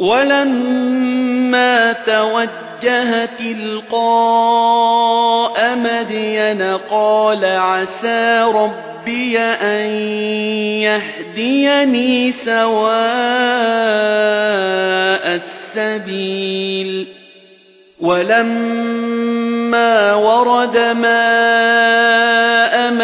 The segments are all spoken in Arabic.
وَلَمَّا تَوَجَّهَ تِلْقَاءَ مَدْيَنَ قَالَ عَسَى رَبِّي أَن يَهْدِيَنِي سَوَاءَ السَّبِيلِ. وَلَمَّا وَرَدَ مَاءَ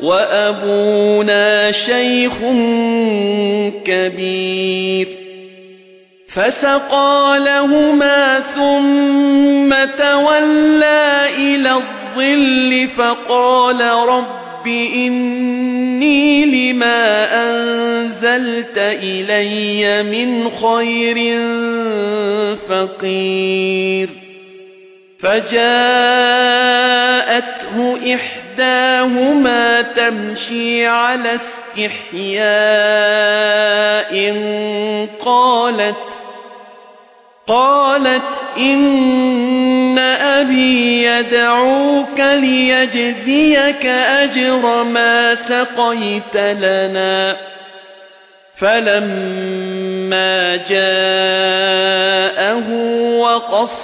وَأَبُونَا شَيْخٌ كَبِيرٌ. فَسَقَى لَهُمَا ثُمَّ تَوَلَّى إِلَى الظِّلِّ فَقَالَ رَبِّ إِنِّي لِمَا أَنزَلْتَ إِلَيَّ مِنْ خَيْرٍ فَقِيرٌ. فَجَاءَتْهُ إِحْدَاهُمَا تَمْشِي عَلَى اسْتِحْيَاءٍ قَالَتْ قَالَتْ إِنَّ أَبِي يَدْعُوكَ لِيَجْزِيَكَ أَجْرَ مَا سَقَيْتَ لَنَا. فَلَمَّا جَاءَهُ وَقَصَّ